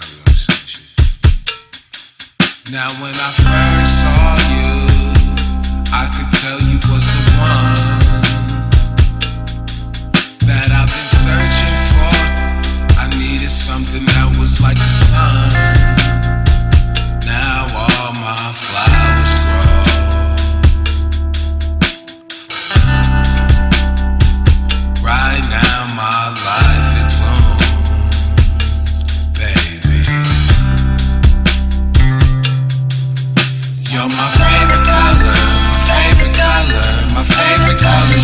really say. Now when I first saw you, You're my favorite color, my favorite color, my favorite color.